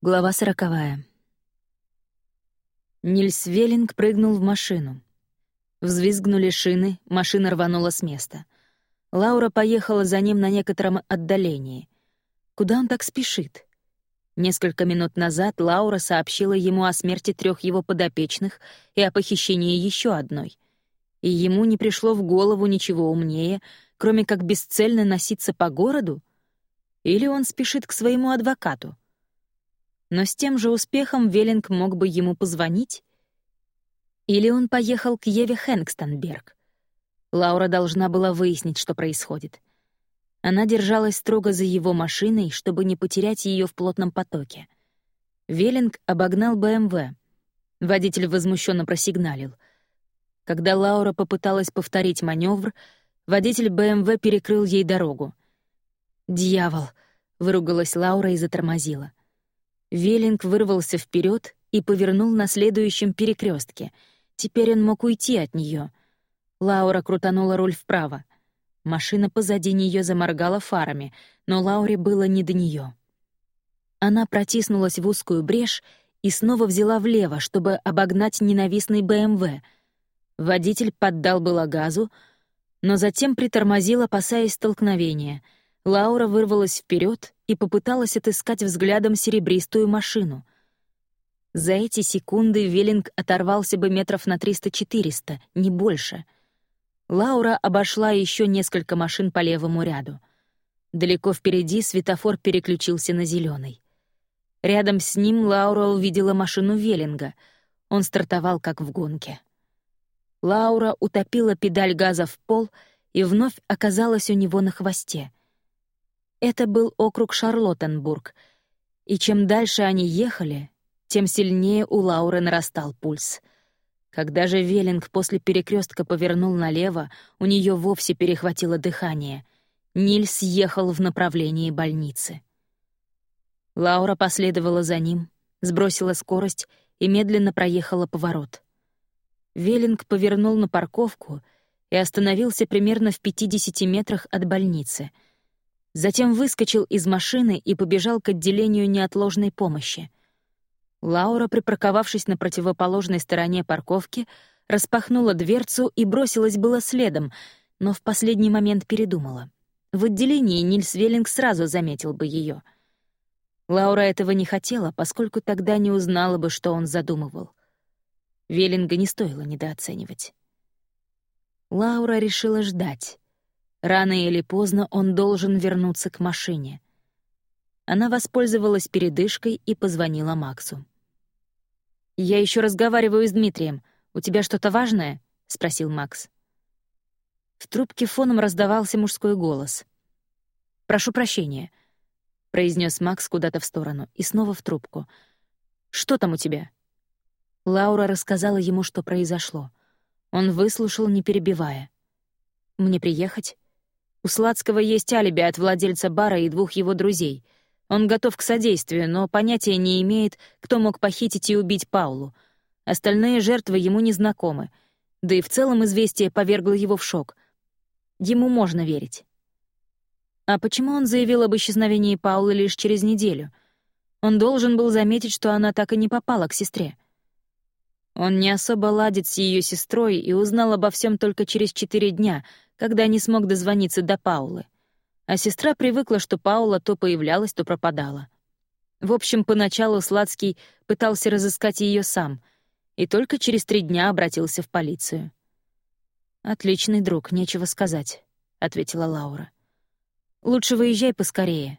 Глава сороковая. Нильс Веллинг прыгнул в машину. Взвизгнули шины, машина рванула с места. Лаура поехала за ним на некотором отдалении. Куда он так спешит? Несколько минут назад Лаура сообщила ему о смерти трех его подопечных и о похищении еще одной. И ему не пришло в голову ничего умнее, кроме как бесцельно носиться по городу? Или он спешит к своему адвокату — но с тем же успехом Веллинг мог бы ему позвонить. Или он поехал к Еве Хэнкстонберг. Лаура должна была выяснить, что происходит. Она держалась строго за его машиной, чтобы не потерять ее в плотном потоке. Веллинг обогнал БМВ. Водитель возмущенно просигналил. Когда Лаура попыталась повторить маневр, водитель БМВ перекрыл ей дорогу. «Дьявол!» — выругалась Лаура и затормозила. Веллинг вырвался вперед и повернул на следующем перекрестке. Теперь он мог уйти от нее. Лаура крутанула руль вправо. Машина позади нее заморгала фарами, но Лауре было не до нее. Она протиснулась в узкую брешь и снова взяла влево, чтобы обогнать ненавистный БМВ. Водитель поддал было газу, но затем притормозил, опасаясь столкновения — Лаура вырвалась вперед и попыталась отыскать взглядом серебристую машину. За эти секунды Веллинг оторвался бы метров на 300-400, не больше. Лаура обошла еще несколько машин по левому ряду. Далеко впереди светофор переключился на зеленый. Рядом с ним Лаура увидела машину Веллинга. Он стартовал как в гонке. Лаура утопила педаль газа в пол и вновь оказалась у него на хвосте — это был округ Шарлоттенбург, и чем дальше они ехали, тем сильнее у Лауры нарастал пульс. Когда же Веллинг после перекрестка повернул налево, у нее вовсе перехватило дыхание. Нильс ехал в направлении больницы. Лаура последовала за ним, сбросила скорость и медленно проехала поворот. Веллинг повернул на парковку и остановился примерно в 50 метрах от больницы — Затем выскочил из машины и побежал к отделению неотложной помощи. Лаура, припарковавшись на противоположной стороне парковки, распахнула дверцу и бросилась было следом, но в последний момент передумала. В отделении Нильс Веллинг сразу заметил бы ее. Лаура этого не хотела, поскольку тогда не узнала бы, что он задумывал. Веллинга не стоило недооценивать. Лаура решила ждать. Рано или поздно он должен вернуться к машине. Она воспользовалась передышкой и позвонила Максу. «Я еще разговариваю с Дмитрием. У тебя что-то важное?» — спросил Макс. В трубке фоном раздавался мужской голос. «Прошу прощения», — произнес Макс куда-то в сторону и снова в трубку. «Что там у тебя?» Лаура рассказала ему, что произошло. Он выслушал, не перебивая. «Мне приехать?» У Сладского есть алиби от владельца бара и двух его друзей. Он готов к содействию, но понятия не имеет, кто мог похитить и убить Паулу. Остальные жертвы ему не знакомы. Да и в целом известие повергло его в шок. Ему можно верить. А почему он заявил об исчезновении Паулы лишь через неделю? Он должен был заметить, что она так и не попала к сестре. Он не особо ладит с ее сестрой и узнал обо всем только через четыре дня, когда не смог дозвониться до Паулы. А сестра привыкла, что Паула то появлялась, то пропадала. В общем, поначалу Сладский пытался разыскать ее сам, и только через три дня обратился в полицию. «Отличный друг, нечего сказать», — ответила Лаура. «Лучше выезжай поскорее.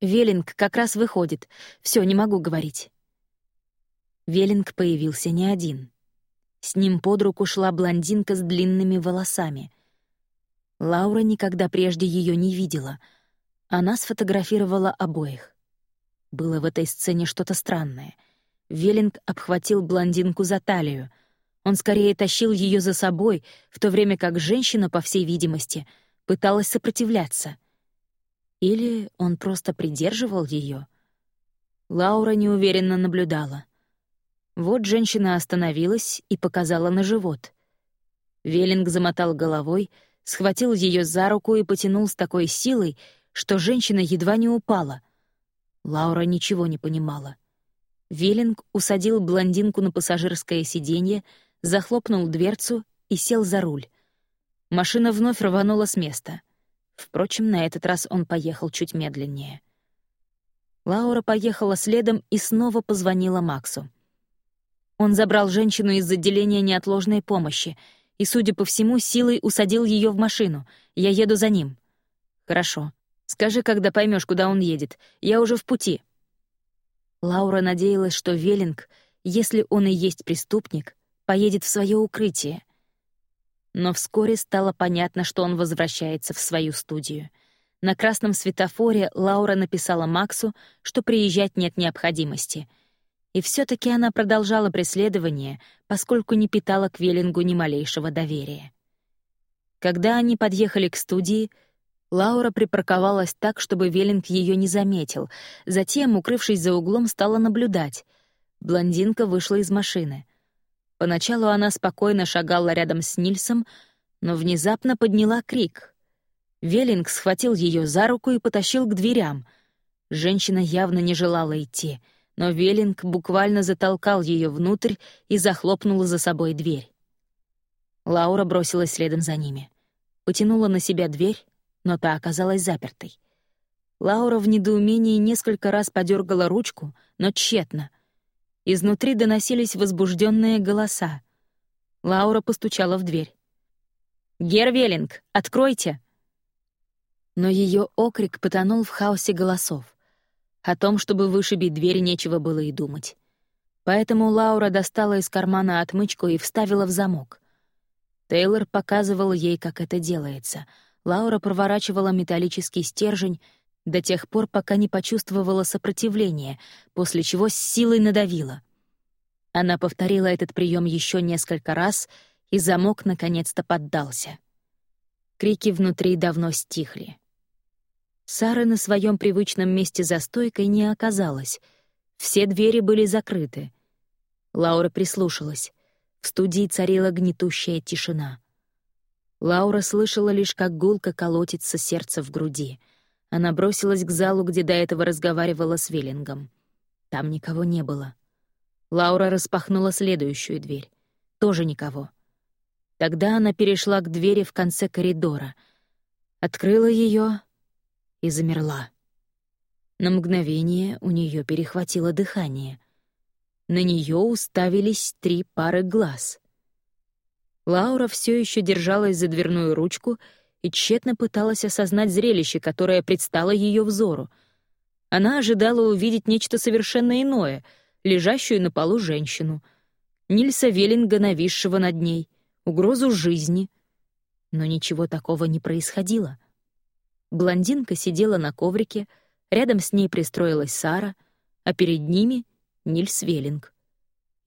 Веллинг как раз выходит. Все, не могу говорить». Веллинг появился не один. С ним под руку шла блондинка с длинными волосами. Лаура никогда прежде ее не видела. Она сфотографировала обоих. Было в этой сцене что-то странное. Веллинг обхватил блондинку за талию. Он скорее тащил ее за собой, в то время как женщина, по всей видимости, пыталась сопротивляться. Или он просто придерживал ее. Лаура неуверенно наблюдала. Вот женщина остановилась и показала на живот. Веллинг замотал головой, схватил ее за руку и потянул с такой силой, что женщина едва не упала. Лаура ничего не понимала. Веллинг усадил блондинку на пассажирское сиденье, захлопнул дверцу и сел за руль. Машина вновь рванула с места. Впрочем, на этот раз он поехал чуть медленнее. Лаура поехала следом и снова позвонила Максу. Он забрал женщину из отделения неотложной помощи и, судя по всему, силой усадил ее в машину. Я еду за ним. Хорошо. Скажи, когда поймешь, куда он едет. Я уже в пути. Лаура надеялась, что Веллинг, если он и есть преступник, поедет в свое укрытие. Но вскоре стало понятно, что он возвращается в свою студию. На красном светофоре Лаура написала Максу, что приезжать нет необходимости. И все таки она продолжала преследование, поскольку не питала к Веллингу ни малейшего доверия. Когда они подъехали к студии, Лаура припарковалась так, чтобы Веллинг ее не заметил, затем, укрывшись за углом, стала наблюдать. Блондинка вышла из машины. Поначалу она спокойно шагала рядом с Нильсом, но внезапно подняла крик. Веллинг схватил ее за руку и потащил к дверям. Женщина явно не желала идти, но Веллинг буквально затолкал ее внутрь и захлопнул за собой дверь. Лаура бросилась следом за ними. Потянула на себя дверь, но та оказалась запертой. Лаура в недоумении несколько раз подергала ручку, но тщетно. Изнутри доносились возбужденные голоса. Лаура постучала в дверь. «Гервелинг, откройте!» Но ее окрик потонул в хаосе голосов. О том, чтобы вышибить дверь, нечего было и думать. Поэтому Лаура достала из кармана отмычку и вставила в замок. Тейлор показывал ей, как это делается — Лаура проворачивала металлический стержень до тех пор, пока не почувствовала сопротивления, после чего с силой надавила. Она повторила этот прием еще несколько раз, и замок наконец-то поддался. Крики внутри давно стихли. Сары на своем привычном месте за стойкой не оказалось. Все двери были закрыты. Лаура прислушалась. В студии царила гнетущая тишина. Лаура слышала лишь, как гулко колотится сердце в груди. Она бросилась к залу, где до этого разговаривала с Веллингом. Там никого не было. Лаура распахнула следующую дверь. Тоже никого. Тогда она перешла к двери в конце коридора, открыла ее и замерла. На мгновение у нее перехватило дыхание. На нее уставились три пары глаз. Лаура все еще держалась за дверную ручку и тщетно пыталась осознать зрелище, которое предстало ее взору. Она ожидала увидеть нечто совершенно иное, лежащую на полу женщину, Нильса Веллинга, нависшего над ней, угрозу жизни. Но ничего такого не происходило. Блондинка сидела на коврике, рядом с ней пристроилась Сара, а перед ними — Нильс Веллинг.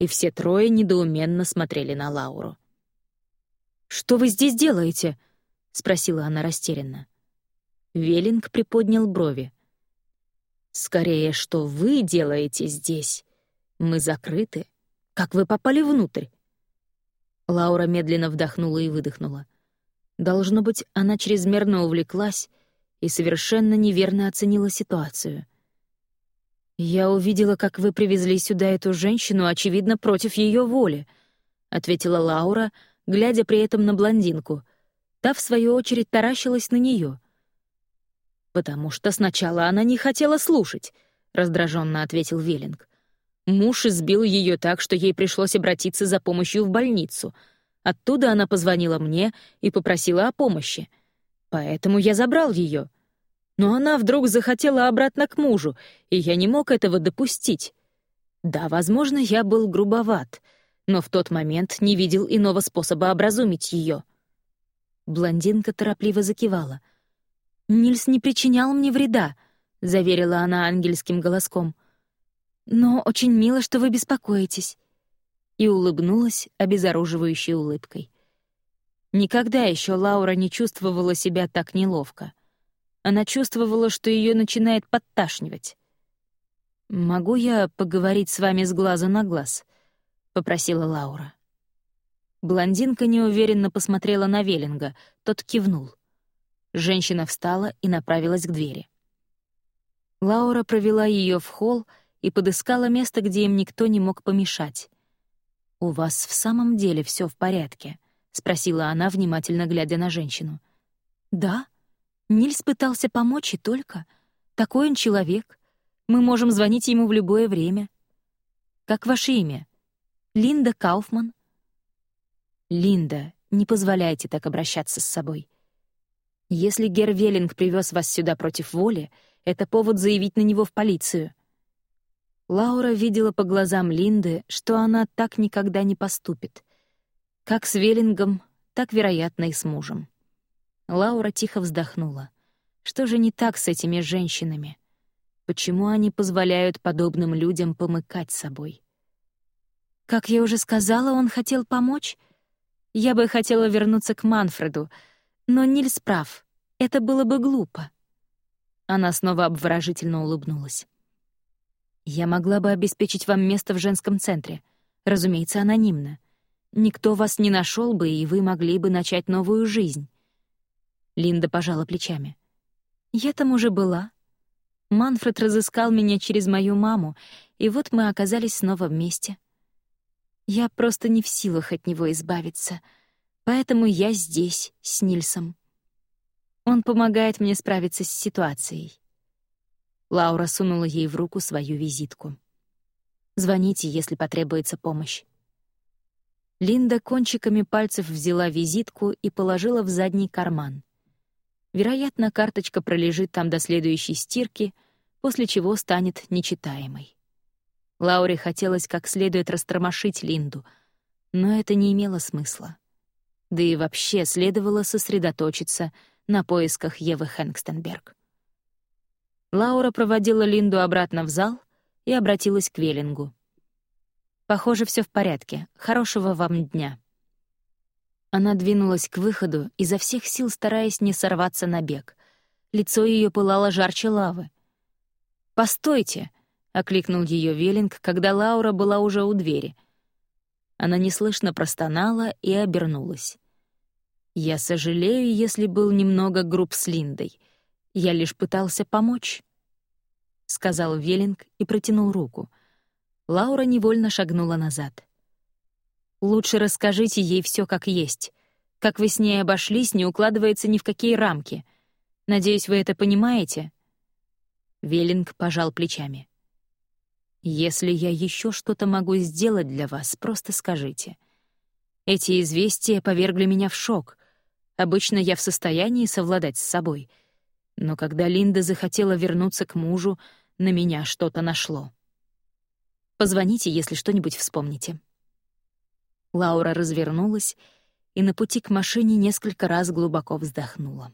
И все трое недоуменно смотрели на Лауру. «Что вы здесь делаете?» — спросила она растерянно. Веллинг приподнял брови. «Скорее, что вы делаете здесь? Мы закрыты. Как вы попали внутрь?» Лаура медленно вдохнула и выдохнула. Должно быть, она чрезмерно увлеклась и совершенно неверно оценила ситуацию. «Я увидела, как вы привезли сюда эту женщину, очевидно, против ее воли», — ответила Лаура, — глядя при этом на блондинку. Та, в свою очередь, таращилась на нее. «Потому что сначала она не хотела слушать», — раздраженно ответил Веллинг. Муж избил ее так, что ей пришлось обратиться за помощью в больницу. Оттуда она позвонила мне и попросила о помощи. Поэтому я забрал ее. Но она вдруг захотела обратно к мужу, и я не мог этого допустить. Да, возможно, я был грубоват — но в тот момент не видел иного способа образумить ее. Блондинка торопливо закивала. «Нильс не причинял мне вреда», — заверила она ангельским голоском. «Но очень мило, что вы беспокоитесь». И улыбнулась обезоруживающей улыбкой. Никогда еще Лаура не чувствовала себя так неловко. Она чувствовала, что ее начинает подташнивать. «Могу я поговорить с вами с глаза на глаз?» — попросила Лаура. Блондинка неуверенно посмотрела на Веллинга, тот кивнул. Женщина встала и направилась к двери. Лаура провела ее в холл и подыскала место, где им никто не мог помешать. «У вас в самом деле все в порядке?» — спросила она, внимательно глядя на женщину. «Да. Нильс пытался помочь и только. Такой он человек. Мы можем звонить ему в любое время. Как ваше имя? Линда Кауфман?» «Линда, не позволяйте так обращаться с собой. Если Гервелинг привез вас сюда против воли, это повод заявить на него в полицию». Лаура видела по глазам Линды, что она так никогда не поступит. Как с Веллингом, так, вероятно, и с мужем. Лаура тихо вздохнула. Что же не так с этими женщинами? Почему они позволяют подобным людям помыкать собой? Как я уже сказала, он хотел помочь. Я бы хотела вернуться к Манфреду, но Нильс прав. Это было бы глупо. Она снова обворожительно улыбнулась. Я могла бы обеспечить вам место в женском центре. Разумеется, анонимно. Никто вас не нашел бы, и вы могли бы начать новую жизнь. Линда пожала плечами. Я там уже была. Манфред разыскал меня через мою маму, и вот мы оказались снова вместе. Я просто не в силах от него избавиться, поэтому я здесь, с Нильсом. Он помогает мне справиться с ситуацией. Лаура сунула ей в руку свою визитку. «Звоните, если потребуется помощь». Линда кончиками пальцев взяла визитку и положила в задний карман. Вероятно, карточка пролежит там до следующей стирки, после чего станет нечитаемой. Лауре хотелось как следует растормошить Линду, но это не имело смысла. Да и вообще следовало сосредоточиться на поисках Евы Хэнкстенберг. Лаура проводила Линду обратно в зал и обратилась к Веллингу. «Похоже, все в порядке. Хорошего вам дня». Она двинулась к выходу, изо всех сил стараясь не сорваться на бег. Лицо ее пылало жарче лавы. «Постойте!» — окликнул ее Веллинг, когда Лаура была уже у двери. Она неслышно простонала и обернулась. «Я сожалею, если был немного груб с Линдой. Я лишь пытался помочь», — сказал Веллинг и протянул руку. Лаура невольно шагнула назад. «Лучше расскажите ей все как есть. Как вы с ней обошлись, не укладывается ни в какие рамки. Надеюсь, вы это понимаете?» Веллинг пожал плечами. «Если я еще что-то могу сделать для вас, просто скажите. Эти известия повергли меня в шок. Обычно я в состоянии совладать с собой — но когда Линда захотела вернуться к мужу, на меня что-то нашло. Позвоните, если что-нибудь вспомните. Лаура развернулась и на пути к машине несколько раз глубоко вздохнула.